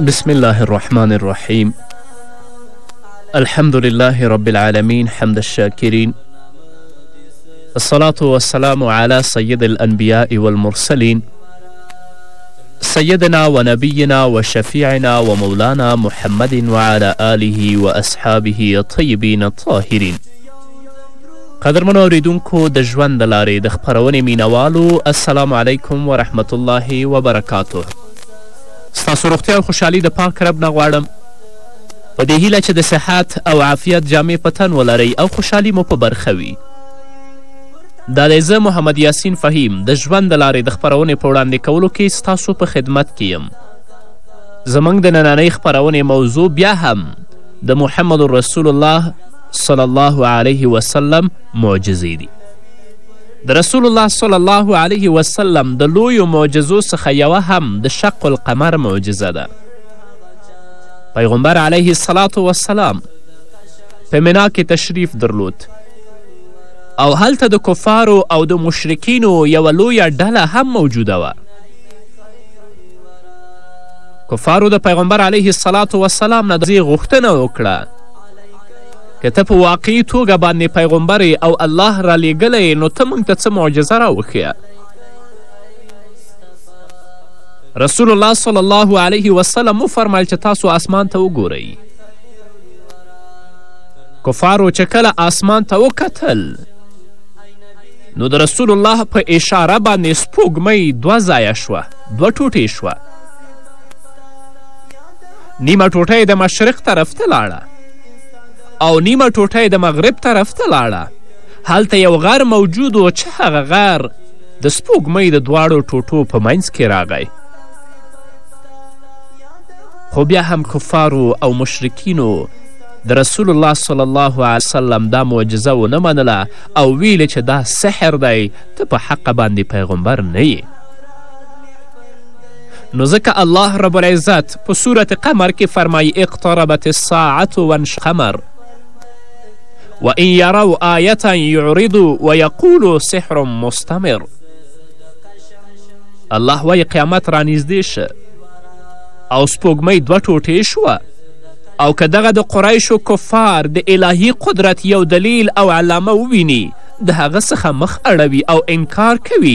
بسم الله الرحمن الرحيم الحمد لله رب العالمين حمد الشاكرين الصلاة والسلام على سيد الأنبياء والمرسلين سيدنا ونبينا وشفيعنا ومولانا محمد وعلى آله وأصحابه الطيبين الطاهرين قدرمنو اوریدونکو د ژوند د لارې د خپرونې مینوالو السلام علیکم ورحمت الله وبرکاته ستاسو روغتیا او خوشحالي د پاک رب نه غواړم په دې هیله چې د صحت او عافیت جامې په تن ولرئ او خوشحالي مو په برخه وي دا دی زه محمد یاسین فهیم د ژوند د لارې د خپرونې په وړاندې کولو کې ستاسو په خدمت کې یم زموږ د نننۍ خپرونې موضوع بیا هم د محمد رسول الله صلی الله علیه وسلم معجزې دي د رسول الله صلی الله علیه وسلم د لویو معجزو څخه یوه هم د شق القمر معجزه ده پیغمبر علیه الصلاة وسلام په منا کې تشریف درلود او هلته د کفارو او د مشرکینو یوه لویه ډله هم موجوده وه کفارو د پیغمبر علیه الصلاة وسلام نه د غوښتنه وکړه که ته په واقعي توګه باندې پیغمبر یې او الله رالیږلی یې نو ته موږ ته څه معجزه راوښیه رسول الله صلی الله علیه وسلم وفرمیل چې تاسو آسمان ته وګورئ کفارو چې کله آسمان ته وکتل نو د رسول الله په اشاره باندې سپوږمۍ دوه ځایه شوه دوه ټوټې شوه نیمه ټوټه یې د مشرق طرف ته لاړه او نیمه ټوټه یې د مغرب طرف ته لاړه هلته یو غر موجود و چې هغه غر د سپوږمۍ د دواړو ټوټو په منځ کې راغی خو بیا هم کفارو او مشرکینو د رسول الله صلی الله علیه وسلم دا معجزه ونه منله او ویلې چې دا سحر دی ته په حقه باندې پیغمبر نه یې نو ځکه الله رب العزت په سورت قمر کې فرمایي اقتربت الساعت وانش قمر وان یرو آیتا یعرضو ویقولو سحر مستمر الله وایي قیامت رانږدې شه او سپوږمۍ دوه ټوټې شوه او که دغه د قریشو کفار د الهي قدرت یو دلیل او علامه وویني د هغه څخه مخ اړوي او انکار کوي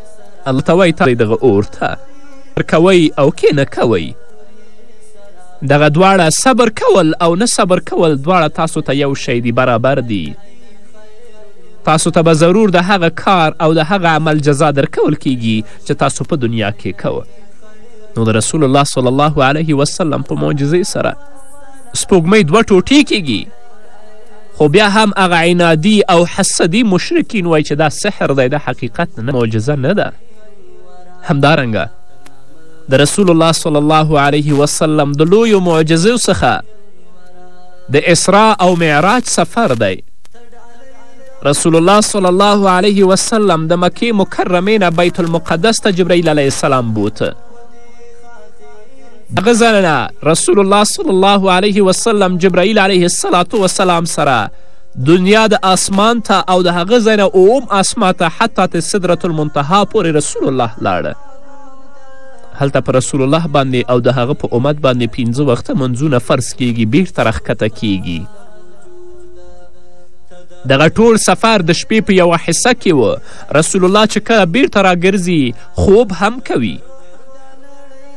الله ته وایي تاسو دغه اور ته صبر کوئ او کې نه کوئ دغه دواړه صبر کول او نه صبر کول دواړه تاسو ته یو شی دی برابر دی تاسو ته به ضرور د هغه کار او د هغه عمل جزا درکول کیږي چې تاسو په دنیا کې کوه نو د رسول الله صلی الله علیه وسلم په معجزې سره سپوږمۍ دوه ټوټې کیږي خو بیا هم هغه عنادي او حسدي مشرکین وایي چې دا سحر دی دا حقیقت نه معجزه نه ده همدارنګه د رسول الله صلی الله علیه وسلم د لویو معجزو څخه د اسرا او معراج سفر دی رسول الله صلی الله علیه وسلم د مکې مکرمې نه بیت المقدس ته جبرائیل علیه السلام بوته دغه زننه رسول الله صلی الله علیه وسلم جبرائیل علیه السلام سره دنیا د آسمان ته او د هغه ځای نه اوم آسما ته حتی تر سدرت المنتها پورې رسول الله لاړه هلته په رسول الله باندې او د هغه په امت باندې پنځه وخته منځونه فرض کیږي بیرته راښکته کیږي دغه ټول سفر د شپې په یوه حصه کې و رسول الله چې کله بیرته راګرځي خوب هم کوي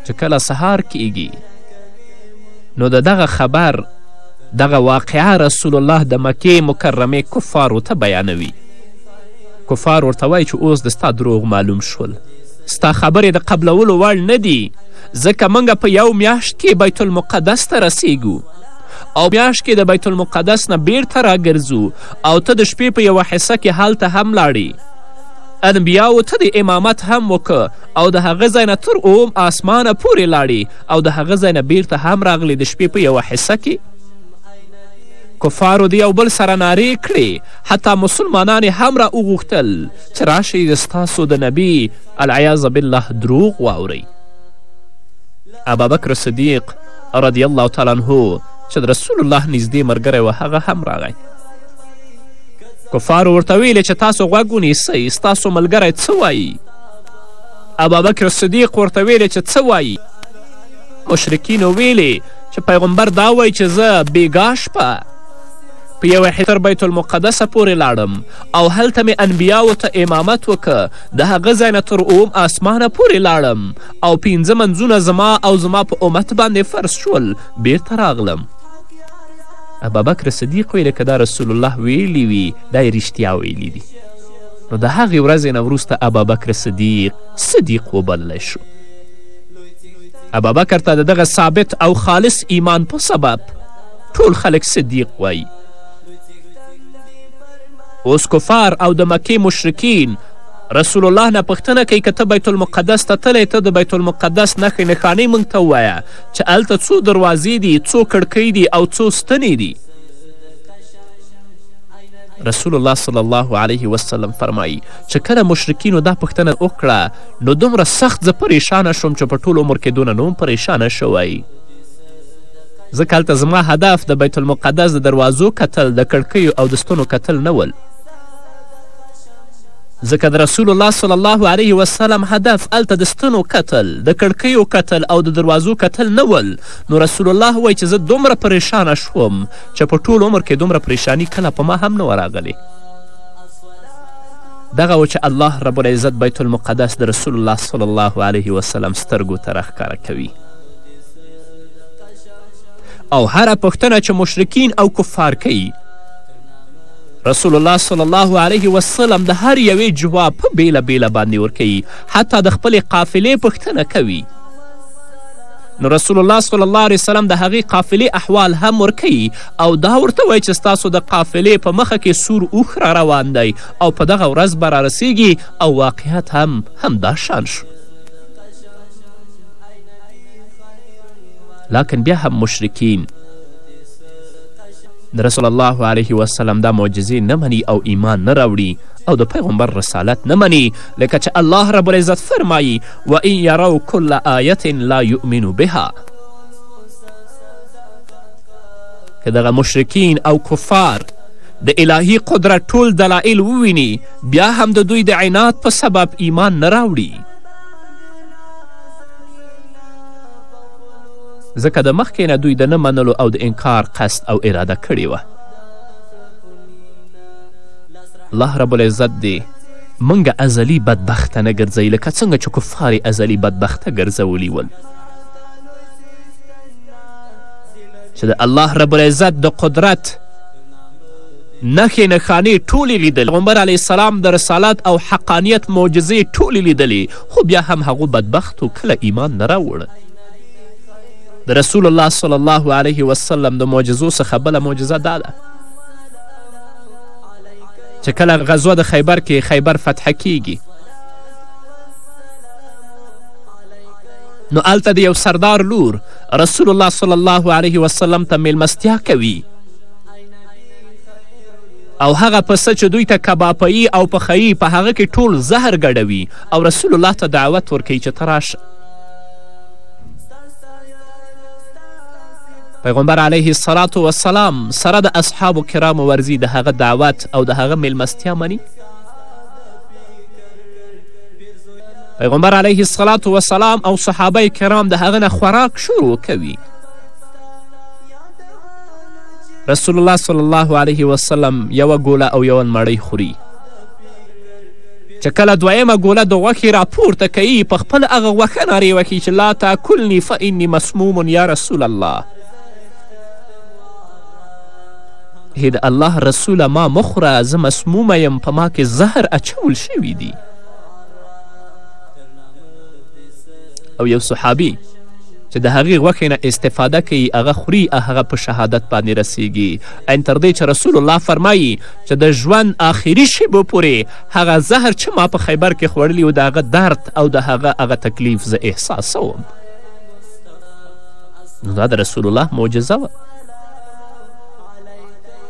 چې کله سهار کیږي نو د دغه خبر دغه واقعه رسول الله د مکې مکرمې کفارو ته بیانوي کفار ورته وایي چې اوس د ستا دروغ معلوم شول ستا خبرې د قبلولو وړ نه دي ځکه موږ په یو میاشت کې بیت المقدس ته رسیږو او میاشت کې د بیت المقدس نه بیرته راګرځو او ته د شپې په یوه حصه کې هلته هم لاړې انبیاو ته د امامت هم وکړه او د هغه ځای نه تر اوم آسمانه پورې لاړې او د هغه ځای نه بیرته هم راغلې د شپې په یوه حصه کې کفارو د یو بل سره نارې کړې حتی مسلمانان یې هم را وغوښتل چې راشئ د ستاسو د نبي العیاذ بالله دروغ واورئ ابابکر صدیق رضی الله تعالی عنه چې د رسول الله نږدې ملګری و هغه هم راغی کفارو ورته ویلې چې تاسو غوږ ونیسئ ستاسو ملګری څه وایي ابابکر صدیق ورته ویلې چې څه وایي مشرکینو ویلې چې پیغمبر دا وایي چې زه بیګا شپه په یوه حتر بیت المقدسه پورې لاړم او هلته مې انبیاو ته امامت وکه د هغه ځای نه تر اوم آسمانه پورې لاړم او پنځه منځونه زما او زما په امت باندې فرض شول بیرته راغلم ابابکر صدیق ویلې که دا رسول الله ویلی وي دا یې رښتیا ویلی دي نو د هغې ورځې نه وروسته ابابکر صدیق صدیق وبللی شو ابابکر ته د دغه ثابت او خالص ایمان په سبب ټول خلک صدیق وایي اوس کفار او د مکې مشرکین رسول الله نه پوښتنه کوي که ته بیت المقدس ته تللی ته د بیت المقدس نښې نښانې موږ ته ووایه چې هلته څو دروازې دي څو کړکۍ دي او څو ستنې دي رسول الله صلی الله علیه وسلم فرمایی چې کله مشرکینو دا پوښتنه وکړه نو دومره سخت زه پریشانه شوم چې په ټول عمر کې دونه نه پریشانه شوی ځکه هلته زما هدف د بیت المقدس د دروازو کتل د کړکیو او د ستنو کتل نه ول ځکه د رسول الله صلی الله علیه وسلم هدف هلته د ستنو کتل د کړکیو کتل او د دروازو کتل نه ول نو رسول الله وایي چې زه دومره پریشانه شوم چې په ټول عمر کې دومره پریشانی کله په ما هم نه وه راغلې دغه و چې الله رب العزت بیت المقدس د رسول الله صلی الله علیه وسلم سترګو ته راښکاره کوي او هره پوښتنه چې مشرکین او کفار کوي رسول الله صلی الله علیه وسلم د هر یوې جواب په بیله بیله باندې ورکوي حتی د خپلې قافلې پوښتنه کوي نو رسول الله صلی الله علیه وسلم د هغې قافلې احوال هم ورکوي او دا ورته وایي چې ستاسو د قافلې په مخه کې سور اوښ را روان دی او په دغه ورځ به رارسیږي او واقعیت هم همدا شان شو لکن بیا هم مشرکین د رسول الله علیه وسلم دا معجزې نه مني او ایمان نه راوړي او د پیغمبر رسالت نه مني لکه چې الله رب العزت فرمایي و ان یروا کل آیة لا یؤمنوا بها که دغه مشرکین او کفار د الهي قدرت ټول دلایل وویني بیا هم د دوی د عناد په سبب ایمان نه راوړي ځکه د مخکې نه دوی د نه منلو او د انکار قصد او اراده کړې وه الله رب العزت دې موږ ازلي بدبخته نه ګرځوي لکه څنګه چې کفار یې ازلي بدبخته ګرځولي ول چې د الله رب العزت د قدرت نښې نښانې ټولې لیدلې پیغمبر علیه السلام د رسالت او حقانیت معجزې ټولې لیدلې خو بیا هم هغو بدبختو کله ایمان نه راوړ د رسول الله صلی الله علیه وسلم د معجزو څخه بله معجزه دا ده چې کله غزوه د خیبر کې خیبر فتح کیږي نو هلته د یو سردار لور رسول الله صلی الله علیه وسلم ته میلمستیا کوي او هغه پسه چې دوی ته کباپیي او پخیي په هغه کې ټول زهر ګډوي او رسول الله ته دعوت ورکوي چې ته راشه پیغمبر علیه الصلاة والسلام سره د اصحابو کرامو ورځي د هغه دعوت او د هغه میلمستیا مني پیغمبر علیه السلام وسلام او صحابه کرام د هغه نه خوراک شروع کوي رسول الله صلی الله علیه وسلم یوه ګوله او یوه مړۍ خوري چې کله دویمه ګوله د غوښې راپورته کوي په خپل هغه غوښه نارې وکړي چې لا تاکلني فاني مسموم یا رسول الله هی د الله رسوله ما مخوره زه مسمومه یم په ما کې زهر اچول شوي دي او یو صحابي چې د هغې غوښې نه استفاده کوي هغه خوري هغه په شهادت باندې رسیږي ان تر دې چې رسول الله فرمایي چې د ژوند آخري شېبو پورې هغه زهر چې ما په خیبر کې خوړلي و د هغه درد او د هغه هغه تکلیف زه احساسوم نو دا د رسول الله معجزه وه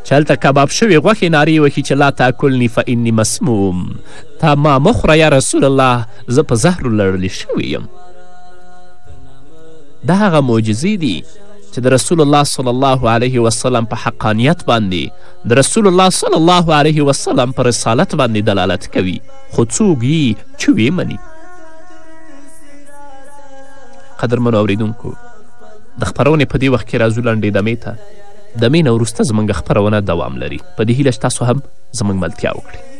چې هلته کباب شوې غوښې نارې وهي چې لا تاکلني فاني مسموم تا ما مه خوره یا رسول الله زه په زهرو لړلی شوی یم دا هغه معجزې دي چې د رسول الله صلی الله علیه وسلم په حقانیت باندې د رسول الله صلی الله علیه وسلم په رسالت باندې دلالت کوي خو څوک یي چې ویې مني قدرمنو اوریدونکو د خپرونې په دې وخت کې راځو لنډې دمې ته دمې نه وروسته زموږ خپرونه دوام لري په دې هیله چې تاسو هم زموږ ملتیا وکړئ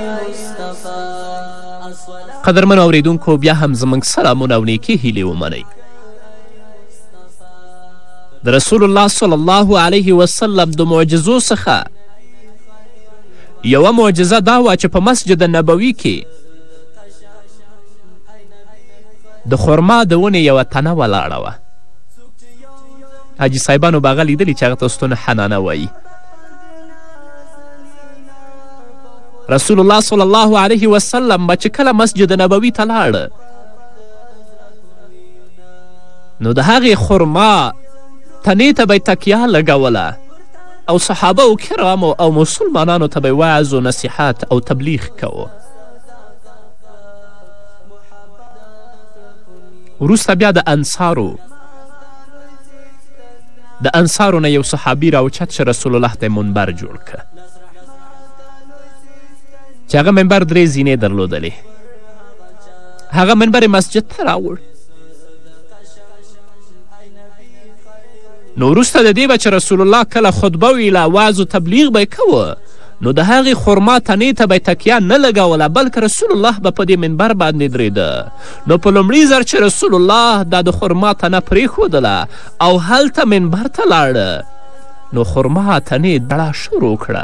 قدرمنو اوریدونکو بیا هم زموږ سلامونه او نیکې هیلې ومنئ د رسول الله صلی الله علیه وسلم د معجزو څخه یوه معجزه دا وه چې په مسجد نبوي کې د خورما د ونې یوه تنه ولاړه وه حاجي صاحبانو به هغه لیدلي چې هغه ته ستون حنانه وایي رسول الله صلی الله علیه وسلم به چې کله مسجد نبوي ته لاړ نو د هغې خرما تنې ته به تکیه لګوله او صحابه او کرامو او مسلمانانو ته به وعظ و نصیحت او تبلیغ کوو وروسته بیا د انصارو د انصارو نه یو صحابي راوچت شه رسول الله ته منبر جوړ که چې هغه منبر درې زینې درلودلې هغه منبر مسجد ته راوړ نو وروسته د دې به چې رسول الله کله خطبه ویله واز و تبلیغ به کوه نو د هغې خورما تنې ته به تکیه نه لګوله بلکې رسول الله به په دې منبر باندې درېده نو په لومړي ځر چې رسول الله دا د خورما تنه پرېښودله او هلته منبر ته لاړه نو خرما تنې دړه شروع کړه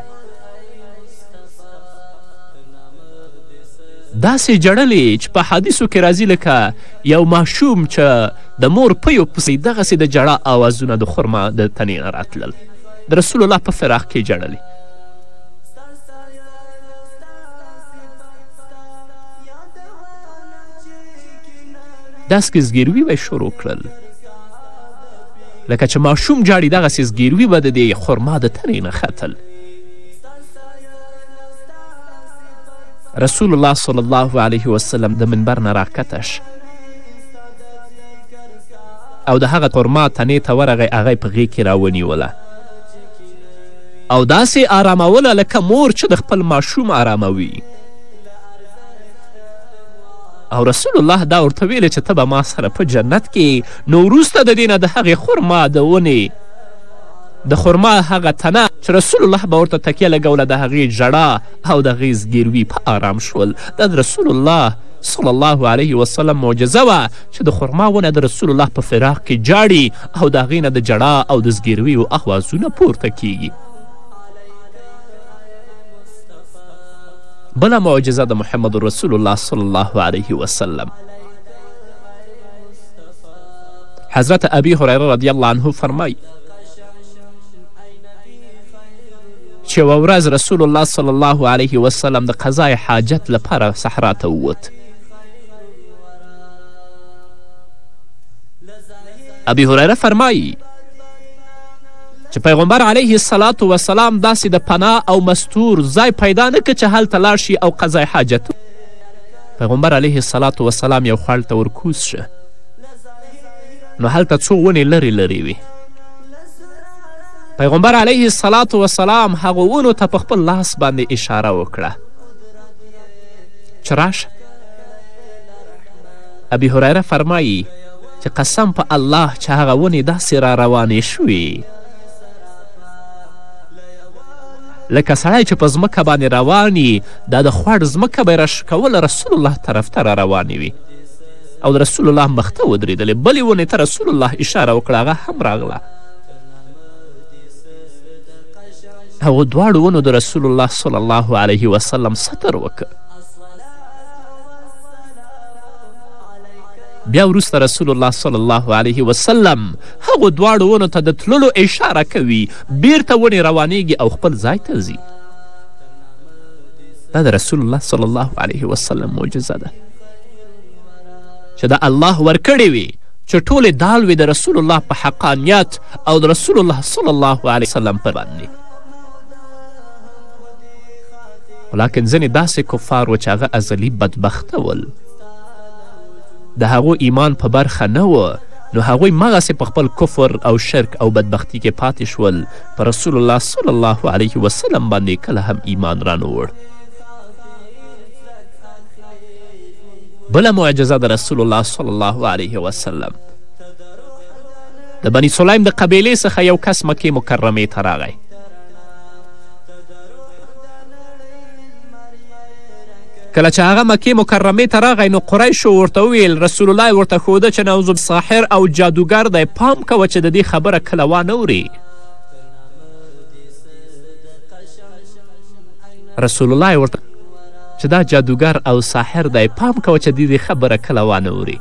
داسې جړلې چې په حدیثو کې راځي لکه یو ماشوم چې د مور پیو پسې دغسې د جړا آوازونه د خرما د تنې نه راتلل د رسول الله په فراق کې جړلې داسکې زګیروي به شروع کړل لکه چې ماشوم ژاړي دغسې زګیروي به د دې خرما د تنې نه ختل رسول الله صلی الله علیه وسلم د منبر نه راکتش او د هغه خرما تنې ته ورغی هغه یې په غیږ کې راونیوله او داسې آراموله لکه مور چې د خپل ماشوم آراموي او رسول الله دا ورته ویلې چې ته به ما سره په جنت کې نو وروسته د دې نه د هغې خرما د ونې د خرما هغه تنه چې رسول الله به ورته تکیه لګوله د هغې ژړا او د هغې زګیروي په آرام شول دا د رسول الله صلی الله علیه وسلم معجزه وه چې د خرما ونه د رسول الله په فراق کې جاړي او د هغې نه د جړا او د زګیرویو اوازونه پورته کیږي بله معجزه د محمد رسول الله صلی الله علیه وسلم حضرت ابي هريره رضی الله عنه فرمایي چې یوه ورځ رسول الله صلی الله علیه وسلم د قضای حاجت لپاره صحرا ته ووت ابي هريره فرمایي چې پیغمبر علیه السلام وسلام داسې د پناه او مستور ځای پیدا نه که چې هلته لاړ شي او قضای حاجت پیغمبر علیه الصلاة والسلام یو خړ ته ورکوز شه نو هلته څو ونې لرې لرې وي پیغمبر علیه الصلاة والسلام هغو ونو ته په خپل لاس باندې اشاره وکړه چې راشه ابي هریره فرمایی چې قسم په الله چې هغه ونې داسې را روانې شوې لکه سړی چې په ځمکه باندې روان دا د خوړ ځمکه به یې راشکوله رسول الله طرف ته را روانې وي او د رسول الله مخته ودرېدلې بلې ونې ته رسول الله اشاره وکړه هغه هم راغله هغو دواړو ونو د رسول الله صلی الله علیه وسلم ستر وکړ بیا وروسته رسول الله صلی الله علیه وسلم هغو دواړو ونو ته د تللو اشاره کوي بیرته ونې روانیږي او خپل ځای ته ځي دا د رسول الله صلی الله علیه وسلم معجزه ده چې د الله ورکړې وي چې ټولې دال وي د رسول الله په حقانیت او د رسول الله صلی الله علیه وسلم پر باندې ولاکن ځینې داسې کفار و چې هغه ازلي بدبخته ول د هغو ایمان په برخه نه و نو هغوی مغسې په خپل کفر او شرک او بدبختی کې پاتې شول په رسول الله صلی الله علیه وسلم باندې کله هم ایمان رانوړ بله معجزه د رسول الله صلی الله علیه وسلم د بني سلایم د قبیلې څخه یو کس مکې مکرمې ته راغی کله چې هغه مکې مکرمې ته راغی نو قریشو ورته وویل رسول الله ورته ښوده چې نعوذ ساحر او جادوګر دی پام کوه چې د دې خبره کله وانه وري رسول الله ورته چې دا جادوګر او ساحر دی پام کوه چې دې خبره کله وانه وري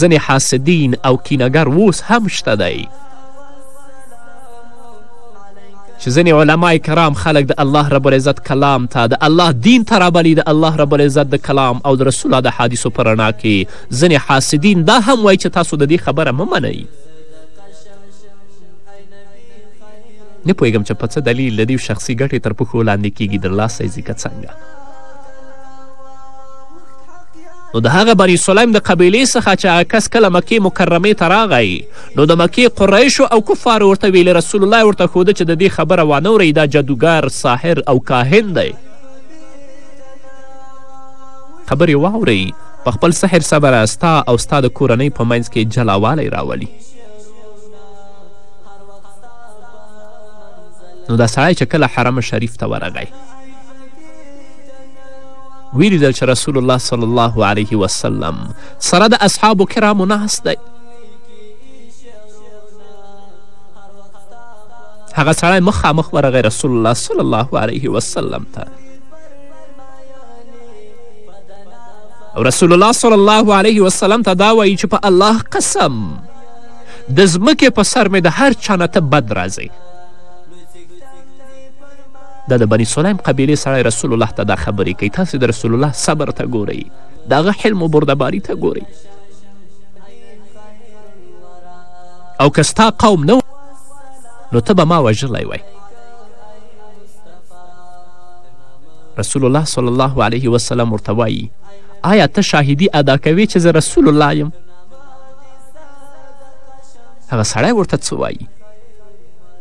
ځینې حاسدین او کینهګر اوس هم شته دی چې ځینې علما کرام خلک د الله رب العزت کلام ته د الله دین ته رابلي د الله رب العزت د کلام او د رسول د حادثو په رڼا کې ځینې حاسدین دا هم وایي چې تاسو د دې خبره مه منئ نه پوهېږم چې په څه دلیل د دې شخصي ګټې تر پښو لاندې کیږي د لاسه یې ځیکه څنګه نو د هغه بني سلیم د قبیلې څخه چې هغه کس کله مکې مکرمې ته راغی نو د مکې قریشو او کفارو ورته ویلي رسول الله ورته ښوده چې د دې خبره وانه ورئ دا جادوګر ساحر او کاهن دی خبرې واورئ په خپل سحر سره ستا او ستا د کورنۍ په منځ کې جلاوالی راولي نو دا سړی چې کله حرم شریف ته ورغی ویلیدل چې رسول الله صلی الله علیه وسلم سره د اصحابو کرامو ناست دی هغه سړی مخامخ ورغی رسول الله صلی الله علیه وسلم ته او رسول الله صلی الله علیه وسلم ته دا وایي چې په الله قسم د ځمکې په سر مې د هر چا نه ته بد راځئ دا د بني سلیم قبیلې سړی رسول الله ته دا خبرې کوي تاسې د رسول الله صبر ته ګورئ د هغه حلم و بردباري ته ګورئ او که ستا قوم نه نو ته به ما وژلی وای رسول الله صلی الله علیه وسلم ورته وایي آیا ته شاهدي ادا کوې چې زه رسول الله یم هغه سړی ورته څه وایي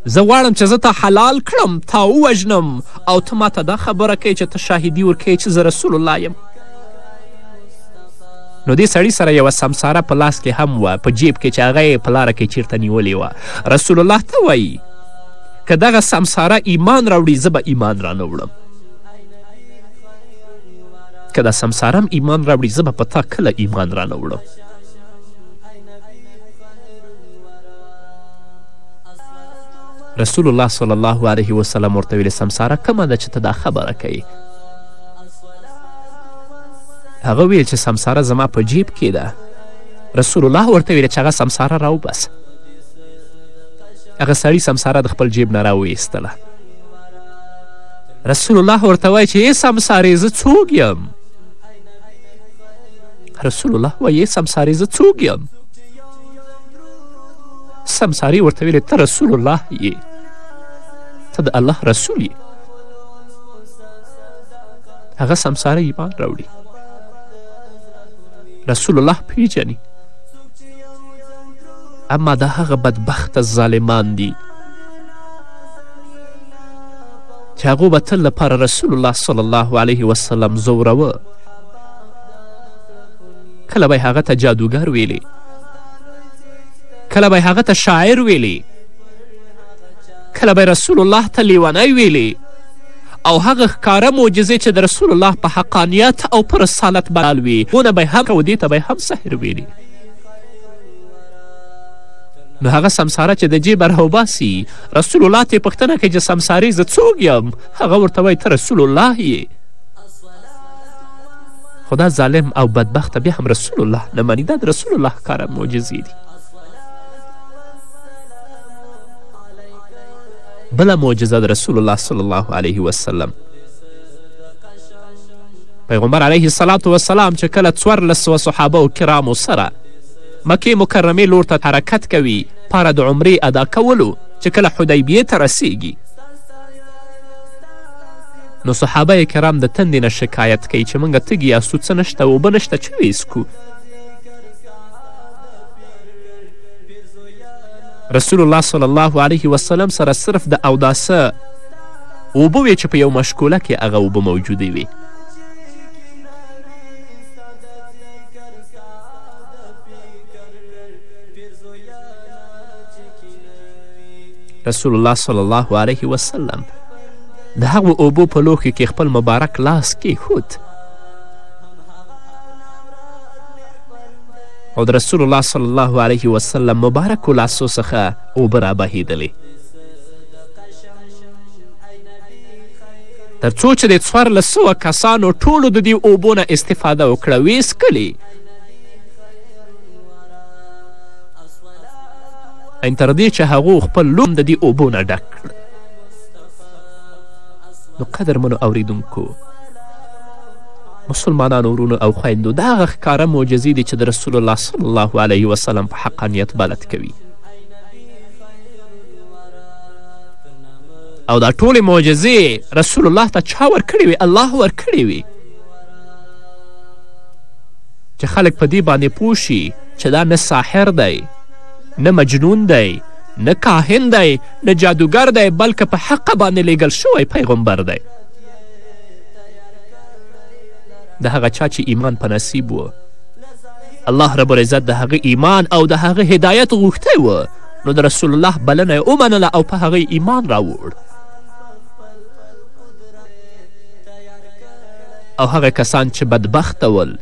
زه غواړم چې زه تا حلال کړم تا ووژنم او ته ماته دا خبره کوې چې ته شاهدي ورکوې چې زه رسول الله یم نو دې سړي سره یوه سمساره په لاس کې هم وه په جیب کې چې هغه یې په لاره کې چیرته نیولې وه رسول الله ته وایي که دغه سمساره ایمان راوړي زه به ایمان رانه وړم که دا سمساره هم ایمان راوړي زه به په تا کله ایمان رانه وړم رسول الله صلی الله علیه وسلم ورته ویلې سمساره کومه ده چې ته دا خبره کوې هغه ویل چې سمساره زما په جیب کې ده رسول الله ورته ویل چې هغه سمساره راوباسه هغه سړي سمساره د خپل جیب نه راویستله رسول الله ورته وایي چې ای سمسارې زه څوک یم رسول الله وایي ای سمسارې زه څوک یم سمسارې ورته ویلې ته رسول الله یې ته د الله رسول یې هغه سمساره ایمان راوړي رسول الله پیژني اما دا هغه بدبخته ظالمان دي چې هغو به تل لپاره رسول الله صلی الله علیه وسلم زوروه کله به هغه ته جادوګر ویلې کله به هغه ته شاعر ویلې کله به رسول الله ته لیونی ویلې او هغه ښکاره معجزې چې د رسول الله په حقانیت او په رسالت بلال وي ونه به هم او دې ته به هم سحر ویلي نو هغه سمساره چې د جیبه راوباسي رسول الله ته پوښتنه کوي چې سمسارې زه څوک یم هغه ورته وایي ته رسول الله یې خو دا ظالم او بدبخته بیا هم رسول الله نه مني دا د رسول الله کاره معجزې دي بله معجزه د رسول الله صلی الله علیه وسلم پیغمبر علیه السلام وسلام چې کله څوارلس سوه صحابه و کرامو سره مکې مکرمې لور ته حرکت کوي پاره د عمرې ادا کولو چې کله حدیبیې ته رسیږي نو صحابه کرام د تندې نه شکایت کوي چې موږ تږي یاستو څه نشته اوبه نشته چه ویسکو رسول الله صلی الله علیه وسلم سره صرف د اوداسه اوبه وې چې په یو مشکوله کې هغه اوبه موجودې وې رسول الله صلی الله علیه وسلم د هغو اوبو په لوښي کې خپل مبارک لاس کیښود او د رسول الله صلی الله علیه وسلم مبارکو لاسو څخه اوبه رابهیدلې تر څو چې د څوارلس سوه کسانو ټولو د دې اوبو نه استفاده وکړه ویې څکلې ان تر دې چې هغو خپل لوم د دې اوبو نه ډک کړ نو قدرمنو اوریدونکو مسلمانانو ورونو او خویندو دا هغه ښکاره معجزې دي چې د رسول الله صلی الله علیه وسلم په حقانیت بلد کوي او دا ټولې معجزې رسول الله ته چا ورکړې وي الله ورکړې وي چې خلک په دې باندې پوه شي چې دا نه ساحر دی نه مجنون دی نه کاهن دی نه جادوګر دی بلکې په حقه باندې لیږل شوی پیغمبر دی د هغه چا چې ایمان په نصیب و الله رب العزت د هغه ایمان او د هغه هدایت غوښتی و نو د رسول الله بلنه یې ومنله او په هغه ایمان راوړ او هغه کسان چې بدبخته ول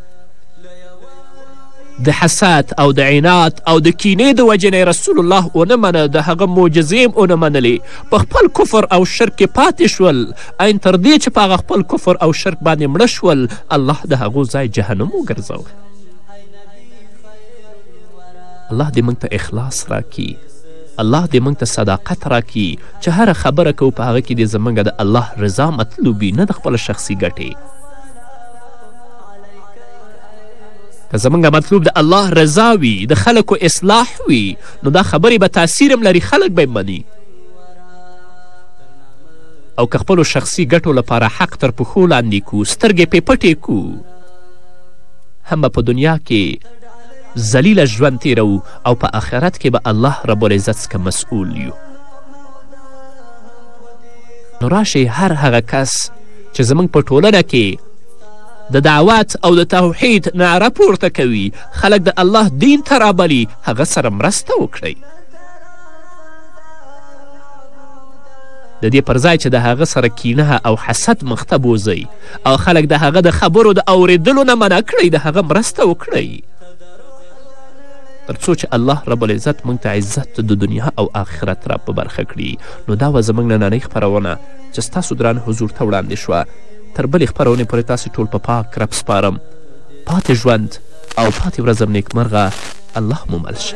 د حسد او د عناد او د کینې د وجې نه رسول الله ونه منه د هغه معجزې هم ونه منلې په خپل کفر او شرک کې پاتې شول ان تر دې چې په هغه خپل کفر او شرک باندې مړه شول الله د هغو ځای جهنم وګرځوه الله دې موږ ته اخلاص راکړي الله دې موږ ته صداقت راکړي چې هره خبره کوو په هغه کې دې زموږ د الله رضا مطلوب وي نه د خپل شخصي ګټې که زموږ مطلوب د الله رضا وي د خلکو اصلاح وي نو دا خبرې به تاثیر هم لري خلک به مني او که خپلو شخصي ګټو لپاره حق تر پښو لاندې کو سترګې پې پټې کو هم به په دنیا کې ذلیله ژوند تیرو او په آخرت کې به الله رب العزت څخه مسئول یو نو راشئ هر هغه کس چې زموږ په ټولنه کې د دعوت او د توحید نعره پورته کوي خلک د الله دین ته رابلي هغه سره مرسته وکړئ د دې پر ځای چې د هغه سره کینه او حسد مخته بوځئ او خلک د هغه د خبرو د اوریدلو نه منع کړئ د هغه مرسته وکړئ تر څو چې الله رب العزت موږ ته عزت د دنیا او آخرت را په برخه کړي نو دا وه زموږ نننۍ خپرونه چې ستاسو دران حضور ته وړاندې شوه تر بلې خپرونې پورې تاسې ټول په پاک رب سپارم پاتې ژوند او پاتې ورځم نیکمرغه الله مو مل شه